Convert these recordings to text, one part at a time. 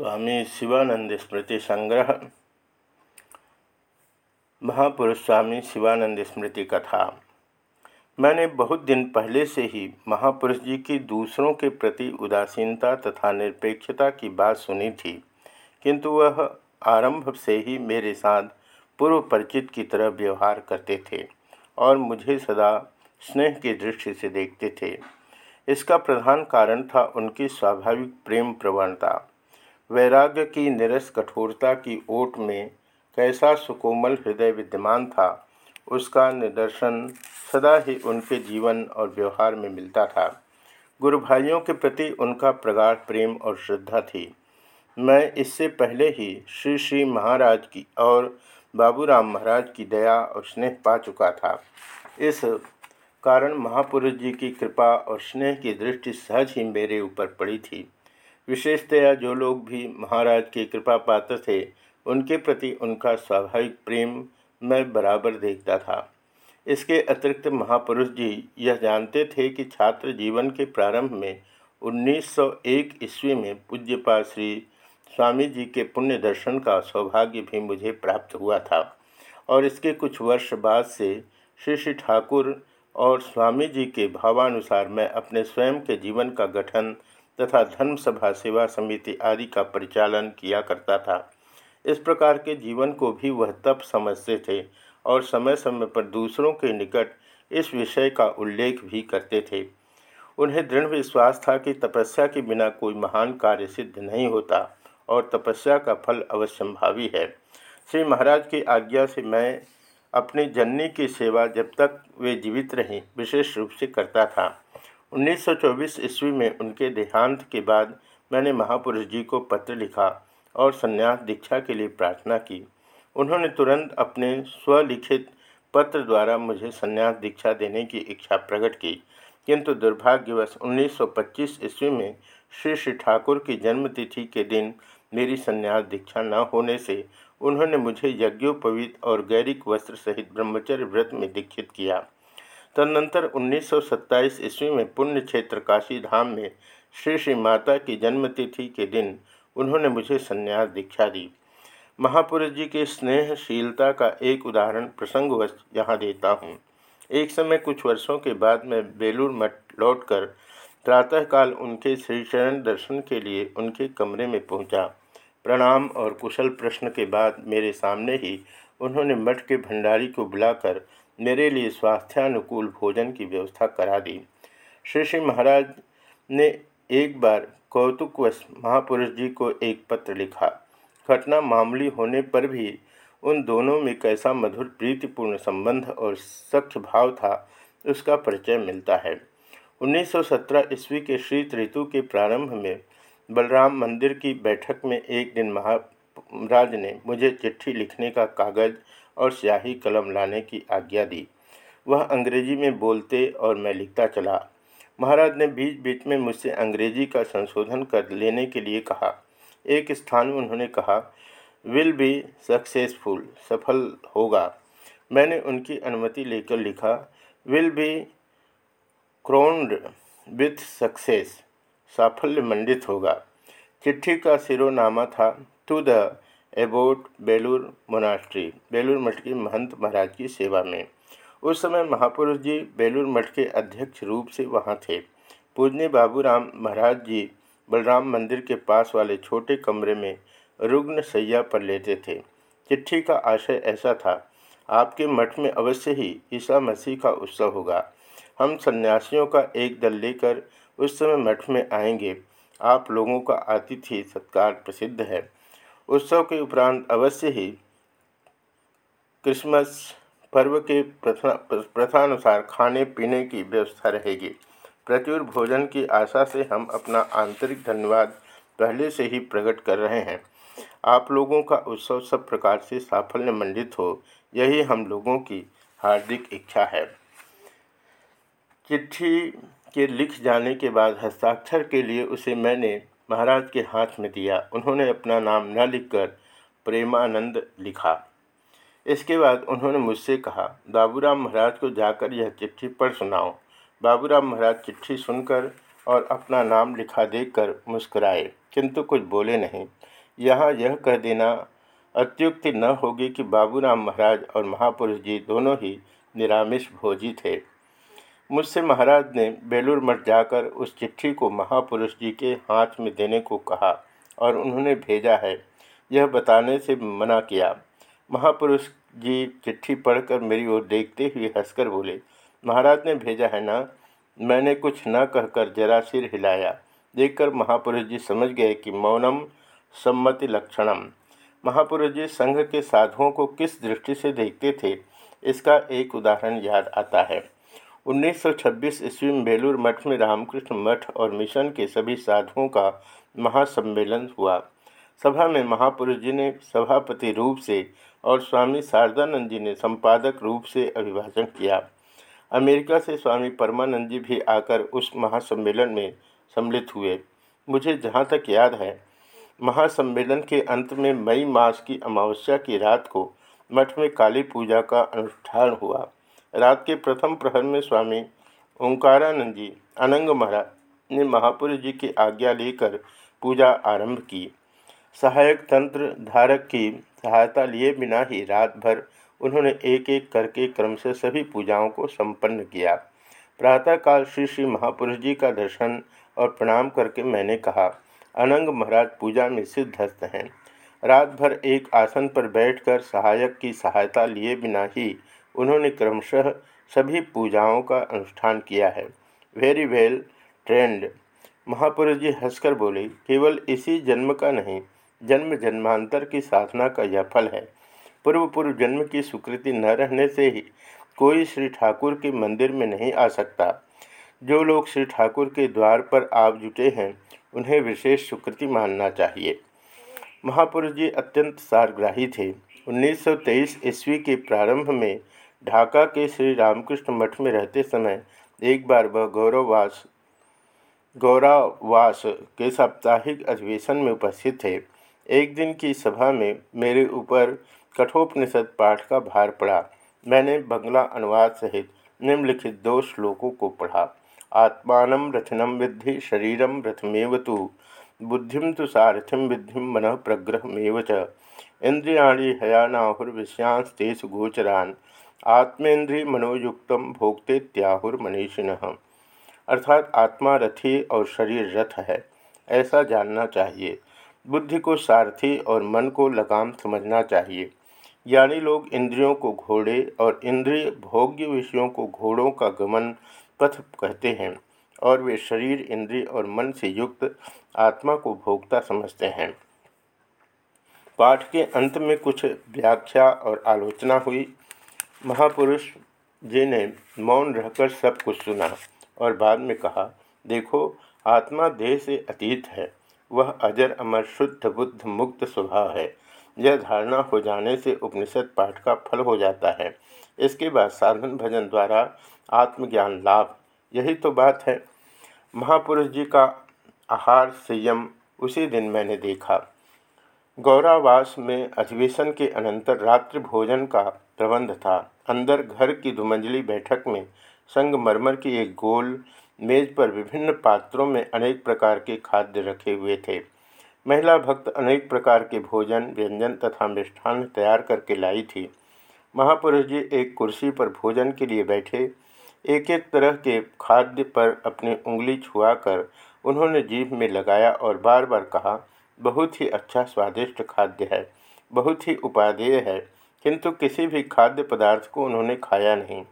स्वामी शिवानंद स्मृति संग्रह, महापुरुष स्वामी शिवानंद स्मृति कथा। मैंने बहुत दिन पहले से ही महापुरुष जी की दूसरों के प्रति उदासीनता तथा निरपेक्षता की बात सुनी थी, किंतु वह आरंभ से ही मेरे साथ पूर्व परिचित की तरह व्यवहार करते थे और मुझे सदा स्नेह की दृष्टि से देखते थे। इसका प्रधान कारण था उनकी स्वाभाविक प्रेम प्रवणता। वैराग्य की निरस कठोरता की ओट में कैसा सुकोमल हृदय विद्यमान था, उसका निदर्शन सदा ही उनके जीवन और व्यवहार में मिलता था। गुरु भाइयों के प्रति उनका प्रगाढ़ प्रेम और श्रद्धा थी। मैं इससे पहले ही श्री श्री महाराज की और बाबूराम महाराज की दया और स्नेह पा चुका था। इस कारण महापुरुष जी की कृपा और स्नेह की दृष्टि सहज ही मेरे ऊपर पड़ी थी। विशेषतया जो लोग भी महाराज की कृपा पात्र थे, उनके प्रति उनका स्वाभाविक प्रेम मैं बराबर देखता था। इसके अतिरिक्त महापुरुष जी यह जानते थे कि छात्र जीवन के प्रारंभ में 1901 ईस्वी में पूज्यपा श्री स्वामी जी के पुण्य दर्शन का सौभाग्य भी मुझे प्राप्त हुआ था और इसके कुछ वर्ष बाद से श्री श्री ठाकुर और स्वामी जी के भावानुसार मैं अपने स्वयं के जीवन का गठन तथा धर्म सभा सेवा समिति आदि का परिचालन किया करता था। इस प्रकार के जीवन को भी वह तप समझते थे और समय समय पर दूसरों के निकट इस विषय का उल्लेख भी करते थे। उन्हें दृढ़ विश्वास था कि तपस्या के बिना कोई महान कार्य सिद्ध नहीं होता और तपस्या का फल अवश्यंभावी है। श्री महाराज की आज्ञा से मैं अपनी जननी की सेवा जब तक वे जीवित रहीं, विशेष रूप से करता था। 1924 ईस्वी में उनके देहांत के बाद मैंने महापुरुष जी को पत्र लिखा और संन्यास दीक्षा के लिए प्रार्थना की। उन्होंने तुरंत अपने स्वलिखित पत्र द्वारा मुझे संन्यास दीक्षा देने की इच्छा प्रकट की। किंतु दुर्भाग्यवश 1925 ईस्वी में श्री श्री ठाकुर की जन्मतिथि के दिन मेरी संन्यास दीक्षा न होने से उन्होंने मुझे यज्ञोपवीत और गैरिक वस्त्र सहित ब्रह्मचर्य व्रत में दीक्षित किया। तदनंतर 1927 ईस्वी में पुण्य क्षेत्र काशी धाम में श्री श्री माता की जन्मतिथि के दिन उन्होंने मुझे संन्यास दीक्षा दी। महापुरुष जी के स्नेहशीलता का एक उदाहरण प्रसंगवश यहाँ देता हूँ। एक समय कुछ वर्षों के बाद मैं बेलूर मठ लौटकर प्रातःकाल उनके श्रीचरण दर्शन के लिए उनके कमरे में पहुँचा। प्रणाम और कुशल प्रश्न के बाद मेरे सामने ही उन्होंने मठ के भंडारी को बुलाकर मेरे लिए स्वास्थ्यानुकूल भोजन की व्यवस्था करा दी। श्री श्री महाराज ने एक बार कौतुकवश महापुरुष जी को एक पत्र लिखा। घटना मामूली होने पर भी उन दोनों में कैसा मधुर प्रीतिपूर्ण संबंध और सख्य भाव था, उसका परिचय मिलता है। 1917 ईस्वी के शीत ऋतु के प्रारंभ में बलराम मंदिर की बैठक में एक दिन महाराज ने मुझे चिट्ठी लिखने का कागज़ और स्याही कलम लाने की आज्ञा दी। वह अंग्रेज़ी में बोलते और मैं लिखता चला। महाराज ने बीच बीच में मुझसे अंग्रेज़ी का संशोधन कर लेने के लिए कहा। एक स्थान में उन्होंने कहा विल बी सक्सेसफुल सफल होगा। मैंने उनकी अनुमति लेकर लिखा will be crowned with success साफल्य मंडित होगा। चिट्ठी का सिरोनामा था to the abbot Belur monastery, Belur Math की महंत महाराज की सेवा में। उस समय महापुरुष जी बेलूर मठ के अध्यक्ष रूप से वहाँ थे। पूजनी बाबूराम महाराज जी बलराम मंदिर के पास वाले छोटे कमरे में रुग्ण सैया पर लेते थे। चिट्ठी का आशय ऐसा था, आपके मठ में अवश्य ही ईसा मसीह का उत्सव होगा। हम सन्यासियों का एक दल लेकर उस समय मठ में आएँगे। आप लोगों का आतिथ्य सत्कार प्रसिद्ध है। उत्सव के उपरांत अवश्य ही क्रिसमस पर्व के प्रथानुसार खाने पीने की व्यवस्था रहेगी। प्रचुर भोजन की आशा से हम अपना आंतरिक धन्यवाद पहले से ही प्रकट कर रहे हैं। आप लोगों का उत्सव सब प्रकार से साफल्य मंडित हो, यही हम लोगों की हार्दिक इच्छा है। चिट्ठी के लिख जाने के बाद हस्ताक्षर के लिए उसे मैंने महाराज के हाथ में दिया। उन्होंने अपना नाम न लिखकर प्रेमानंद लिखा। इसके बाद उन्होंने मुझसे कहा, बाबूराम महाराज को जाकर यह चिट्ठी पढ़ सुनाओ। बाबूराम महाराज चिट्ठी सुनकर और अपना नाम लिखा देखकर मुस्कुराए। किंतु कुछ बोले नहीं। यहाँ यह कह देना अत्युक्ति न होगी कि बाबूराम महाराज और महापुरुष जी दोनों ही निरामिष भोजी थे। मुझसे महाराज ने बेलूर मठ जाकर उस चिट्ठी को महापुरुष जी के हाथ में देने को कहा और उन्होंने भेजा है। यह बताने से मना किया। महापुरुष जी चिट्ठी पढ़कर मेरी ओर देखते हुए हंसकर बोले, महाराज ने भेजा है ना? मैंने कुछ न कहकर जरा सिर हिलाया। देखकर महापुरुष जी समझ गए कि मौनम सम्मति लक्षणम। महापुरुष जी संघ के साधुओं को किस दृष्टि से देखते थे, इसका एक उदाहरण याद आता है। 1926 ईस्वी में बेलूर मठ में रामकृष्ण मठ और मिशन के सभी साधुओं का महासम्मेलन हुआ। सभा में महापुरुष जी ने सभापति रूप से और स्वामी शारदानंद जी ने संपादक रूप से अभिभाषण किया। अमेरिका से स्वामी परमानंद जी भी आकर उस महासम्मेलन में सम्मिलित हुए। मुझे जहाँ तक याद है, महासम्मेलन के अंत में मई मास की अमावस्या की रात को मठ में काली पूजा का अनुष्ठान हुआ। रात के प्रथम प्रहर में स्वामी ओंकारानंद जी अनंग महाराज ने महापुरुष जी की आज्ञा लेकर पूजा आरंभ की। सहायक तंत्र धारक की सहायता लिए बिना ही रात भर उन्होंने एक एक करके क्रम से सभी पूजाओं को संपन्न किया। प्रातःकाल श्री श्री महापुरुष जी का दर्शन और प्रणाम करके मैंने कहा, अनंग महाराज पूजा में सिद्धस्त हैं। रात भर एक आसन पर बैठकर सहायक की सहायता लिए बिना ही उन्होंने क्रमशः सभी पूजाओं का अनुष्ठान किया है। वेरी वेल ट्रेंड महापुरुष जी हंसकर बोले, केवल इसी जन्म का नहीं, जन्म जन्मांतर की साधना का यह फल है। पूर्व पूर्व जन्म की स्वीकृति न रहने से ही कोई श्री ठाकुर के मंदिर में नहीं आ सकता। जो लोग श्री ठाकुर के द्वार पर आप जुटे हैं, उन्हें विशेष स्वीकृति मानना चाहिए। महापुरुष जी अत्यंत सारग्राही थे। 1923 ईस्वी के प्रारंभ में ढाका के श्री रामकृष्ण मठ में रहते समय एक बार वह गौरववास गौरावास के साप्ताहिक अधिवेशन में उपस्थित थे। एक दिन की सभा में मेरे ऊपर कठोपनिषद पाठ का भार पड़ा। मैंने बंगला अनुवाद सहित निम्नलिखित दो श्लोकों को पढ़ा। आत्मान रथनम विद्धि शरीरम रथमेव तो बुद्धि तो सारथिम विद्धि मन प्रग्रहमेव च। इंद्रियाणी हयानाहुर्विषयांस्तेषु गोचरान आत्मेन्द्रिय मनोयुक्त भोक्ते त्याहुर्मनीषिण अर्थात आत्मा रथी और शरीर रथ है, ऐसा जानना चाहिए। बुद्धि को सारथी और मन को लगाम समझना चाहिए। ज्ञानी लोग इंद्रियों को घोड़े और इंद्रिय भोग्य विषयों को घोड़ों का गमन पथ कहते हैं और वे शरीर, इंद्रिय और मन से युक्त आत्मा को भोगता समझते हैं। पाठ के अंत में कुछ व्याख्या और आलोचना हुई। महापुरुष जी ने मौन रहकर सब कुछ सुना और बाद में कहा, देखो, आत्मा देह से अतीत है। वह अजर, अमर, शुद्ध, बुद्ध, मुक्त स्वभाव है। यह धारणा हो जाने से उपनिषद पाठ का फल हो जाता है। इसके बाद साधन भजन द्वारा आत्मज्ञान लाभ। यही तो बात है। महापुरुष जी का आहार संयम उसी दिन मैंने देखा। गौरावास में अधिवेशन के अनंतर रात्रि भोजन का प्रबंध था। अंदर घर की दुमंजली बैठक में संगमरमर की एक गोल मेज पर विभिन्न पात्रों में अनेक प्रकार के खाद्य रखे हुए थे। महिला भक्त अनेक प्रकार के भोजन, व्यंजन तथा मिष्ठान तैयार करके लाई थी। महापुरुष जी एक कुर्सी पर भोजन के लिए बैठे। एक एक तरह के खाद्य पर अपनी उंगली छुआकर उन्होंने जीभ में लगाया और बार बार कहा, बहुत ही अच्छा स्वादिष्ट खाद्य है, बहुत ही उपादेय है। किंतु किसी भी खाद्य पदार्थ को उन्होंने खाया नहीं।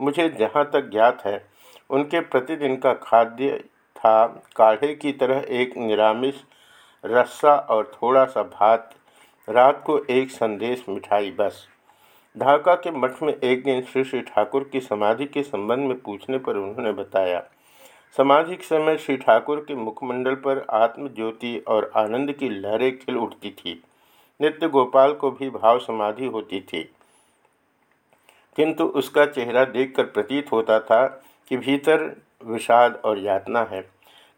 मुझे जहाँ तक ज्ञात है, उनके प्रतिदिन का खाद्य था काढ़े की तरह एक निरामिष रस्सा और थोड़ा सा भात, रात को एक संदेश मिठाई बस। ढाका के मठ में एक दिन श्री श्री ठाकुर की समाधि के संबंध में पूछने पर उन्होंने बताया, समाधि के समय श्री ठाकुर के मुखमंडल पर आत्मज्योति और आनंद की लहरें खिल उठती थी। नित्य गोपाल को भी भाव समाधि होती थी। किंतु उसका चेहरा देखकर प्रतीत होता था कि भीतर विषाद और यातना है।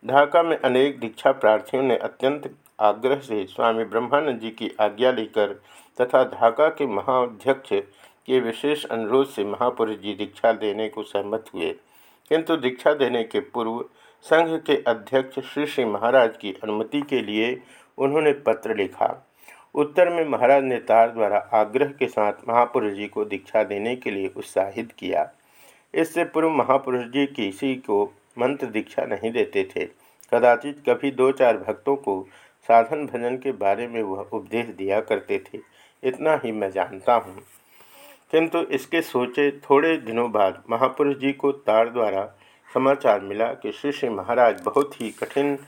ढाका में अनेक दीक्षा प्रार्थियों ने अत्यंत आग्रह से स्वामी ब्रह्मानंद जी की आज्ञा लेकर तथा ढाका के महाध्यक्ष के विशेष अनुरोध से महापुरुष जी दीक्षा देने को सहमत हुए। किंतु दीक्षा देने के पूर्व संघ के अध्यक्ष श्री श्री महाराज की अनुमति के लिए उन्होंने पत्र लिखा। उत्तर में महाराज ने तार द्वारा आग्रह के साथ महापुरुष जी को दीक्षा देने के लिए उत्साहित किया। इससे पूर्व महापुरुष जी किसी को मंत्र दीक्षा नहीं देते थे। कदाचित कभी दो चार भक्तों को साधन भजन के बारे में वह उपदेश दिया करते थे। इतना ही मैं जानता हूँ। किंतु इसके सोचे थोड़े दिनों बाद महापुरुष जी को तार द्वारा समाचार मिला कि श्री श्री महाराज बहुत ही कठिन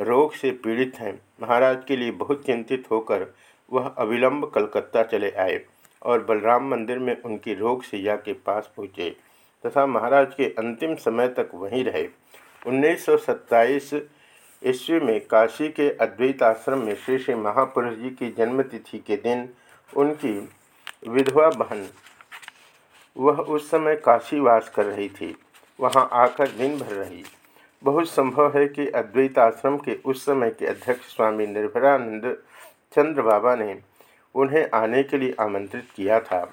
रोग से पीड़ित हैं। महाराज के लिए बहुत चिंतित होकर वह अविलंब कलकत्ता चले आए और बलराम मंदिर में उनकी रोग सैया के पास पहुँचे तथा महाराज के अंतिम समय तक वहीं रहे। उन्नीस सौ सत्ताईस ईस्वी में काशी के अद्वैत आश्रम में श्री श्री महापुरुष जी की जन्मतिथि के दिन उनकी विधवा बहन, वह उस समय काशी वास कर रही थी। वहाँ आकर दिन भर रही। बहुत संभव है कि अद्वैत आश्रम के उस समय के अध्यक्ष स्वामी निर्भरानंद चंद्र बाबा ने उन्हें आने के लिए आमंत्रित किया था।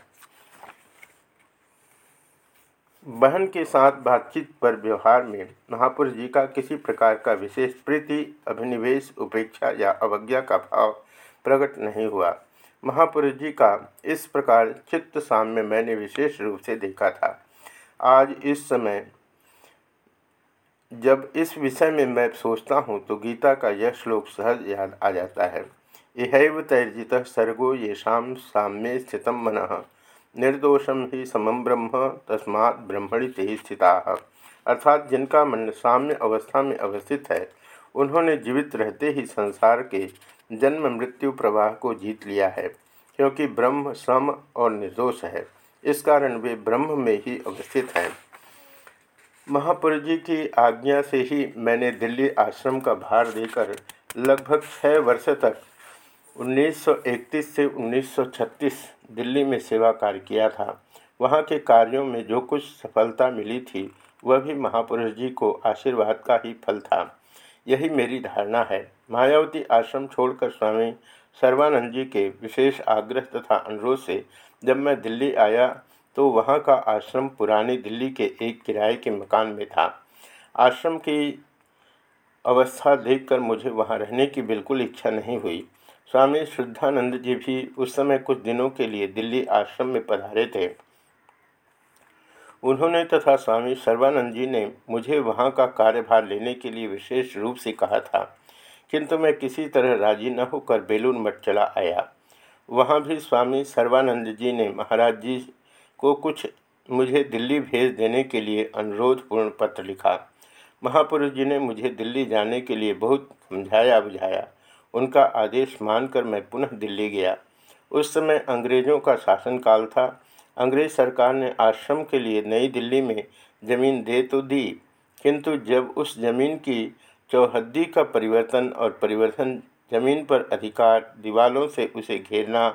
बहन के साथ बातचीत पर व्यवहार में महापुरुष जी का किसी प्रकार का विशेष प्रीति, अभिनिवेश, उपेक्षा या अवज्ञा का भाव प्रकट नहीं हुआ। महापुरुष जी का इस प्रकार चित्त साम्य मैंने विशेष रूप से देखा था। आज इस समय, जब इस विषय में मैं सोचता हूँ तो गीता का यह श्लोक सहज याद आ जाता है। यह तैर्जित सर्गो ये साम्य स्थित मन। निर्दोषम ही समम ब्रह्म, तस्मात् ब्रह्मणि ते स्थिता। अर्थात जिनका मन, साम्य अवस्था में अवस्थित है, उन्होंने जीवित रहते ही संसार के जन्म मृत्यु प्रवाह को जीत लिया है, क्योंकि ब्रह्म सम और निर्दोष है। इस कारण वे ब्रह्म में ही अवस्थित हैं। महापुरुष जी की आज्ञा से ही मैंने दिल्ली आश्रम का भार देकर लगभग छः वर्ष तक 1931 से 1936 दिल्ली में सेवा कार्य किया था। वहाँ के कार्यों में जो कुछ सफलता मिली थी, वह भी महापुरुष जी को आशीर्वाद का ही फल था। यही मेरी धारणा है। मायावती आश्रम छोड़कर स्वामी सर्वानंद जी के विशेष आग्रह तथा अनुरोध से जब मैं दिल्ली आया तो वहाँ का आश्रम पुरानी दिल्ली के एक किराए के मकान में था। आश्रम की अवस्था देखकर मुझे वहाँ रहने की बिल्कुल इच्छा नहीं हुई। स्वामी शुद्धानंद जी भी उस समय कुछ दिनों के लिए दिल्ली आश्रम में पधारे थे। उन्होंने तथा स्वामी सर्वानंद जी ने मुझे वहाँ का कार्यभार लेने के लिए विशेष रूप से कहा था, किंतु मैं किसी तरह राज़ी न होकर बेलूर मठ चला आया। वहाँ भी स्वामी सर्वानंद जी ने महाराज जी को कुछ मुझे दिल्ली भेज देने के लिए अनुरोधपूर्ण पत्र लिखा। महापुरुष जी ने मुझे दिल्ली जाने के लिए बहुत समझाया बुझाया उनका आदेश मानकर मैं पुनः दिल्ली गया। उस समय अंग्रेज़ों का शासनकाल था। अंग्रेज़ सरकार ने आश्रम के लिए नई दिल्ली में ज़मीन दे तो दी, किंतु जब उस ज़मीन की चौहद्दी का परिवर्तन और परिवर्तन ज़मीन पर अधिकार दीवालों से उसे घेरना,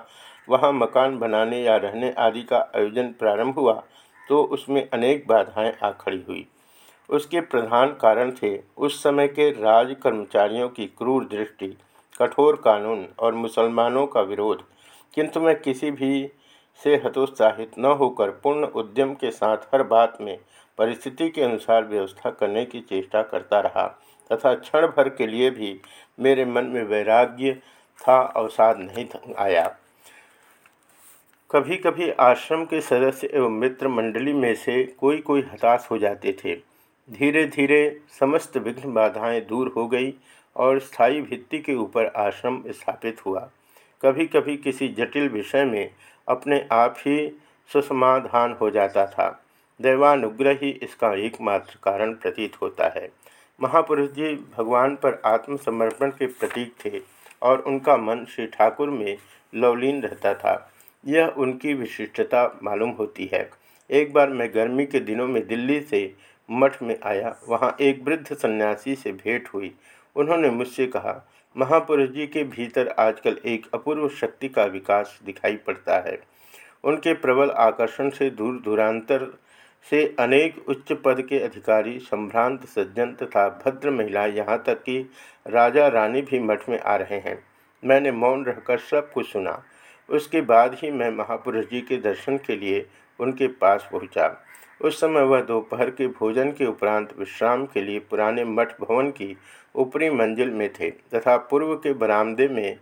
वहाँ मकान बनाने या रहने आदि का आयोजन प्रारंभ हुआ तो उसमें अनेक बाधाएँ आ खड़ी हुई। उसके प्रधान कारण थे उस समय के राज कर्मचारियों की क्रूर दृष्टि। कठोर कानून और मुसलमानों का विरोध, किंतु मैं किसी भी से हतोत्साहित न होकर पूर्ण उद्यम के साथ हर बात में परिस्थिति के अनुसार व्यवस्था करने की चेष्टा करता रहा, तथा क्षण भर के लिए भी मेरे मन में वैराग्य था अवसाद नहीं आया। कभी कभी आश्रम के सदस्य एवं मित्र मंडली में से कोई कोई हताश हो जाते थे। धीरे धीरे समस्त विघ्न बाधाएँ दूर हो गई और स्थायी भित्ति के ऊपर आश्रम स्थापित हुआ। कभी कभी किसी जटिल विषय में अपने आप ही सुसमाधान हो जाता था। दैवानुग्रह ही इसका एकमात्र कारण प्रतीत होता है। महापुरुष जी भगवान पर आत्मसमर्पण के प्रतीक थे और उनका मन श्री ठाकुर में लवलीन रहता था। यह उनकी विशिष्टता मालूम होती है। एक बार मैं गर्मी के दिनों में दिल्ली से मठ में आया, वहाँ एक वृद्ध सन्यासी से भेंट हुई। उन्होंने मुझसे कहा, महापुरुष जी के भीतर आजकल एक अपूर्व शक्ति का विकास दिखाई पड़ता है। उनके प्रबल आकर्षण से दूर दूरांतर से अनेक उच्च पद के अधिकारी, संभ्रांत सज्जन तथा भद्र महिलाएँ यहाँ तक कि राजा रानी भी मठ में आ रहे हैं। मैंने मौन रहकर सब कुछ सुना। उसके बाद ही मैं महापुरुष जी के दर्शन के लिए उनके पास पहुँचा। उस समय वह दोपहर के भोजन के उपरांत विश्राम के लिए पुराने मठ भवन की ऊपरी मंजिल में थे तथा पूर्व के बरामदे में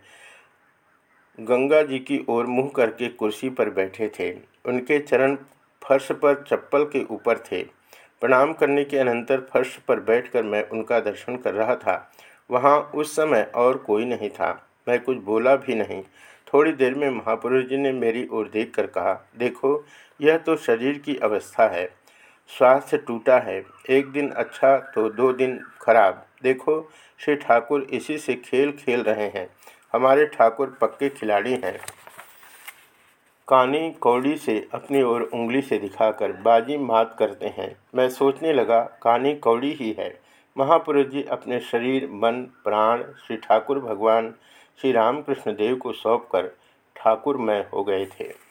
गंगा जी की ओर मुँह करके कुर्सी पर बैठे थे। उनके चरण फर्श पर चप्पल के ऊपर थे। प्रणाम करने के अनंतर फर्श पर बैठकर मैं उनका दर्शन कर रहा था। वहाँ उस समय और कोई नहीं था। मैं कुछ बोला भी नहीं। थोड़ी देर में महापुरुष जी ने मेरी ओर देख कर कहा, देखो, यह तो शरीर की अवस्था है। स्वास्थ्य टूटा है। एक दिन अच्छा तो दो दिन खराब। देखो, श्री ठाकुर इसी से खेल खेल रहे हैं। हमारे ठाकुर पक्के खिलाड़ी हैं। कानी कौड़ी से अपनी ओर उंगली से दिखाकर बाजी मात करते हैं। मैं सोचने लगा, कानी कौड़ी ही है। महापुरुष जी अपने शरीर, मन, प्राण, श्री ठाकुर भगवान, श्री रामकृष्ण देव को सौंपकर ठाकुर मैं हो गए थे।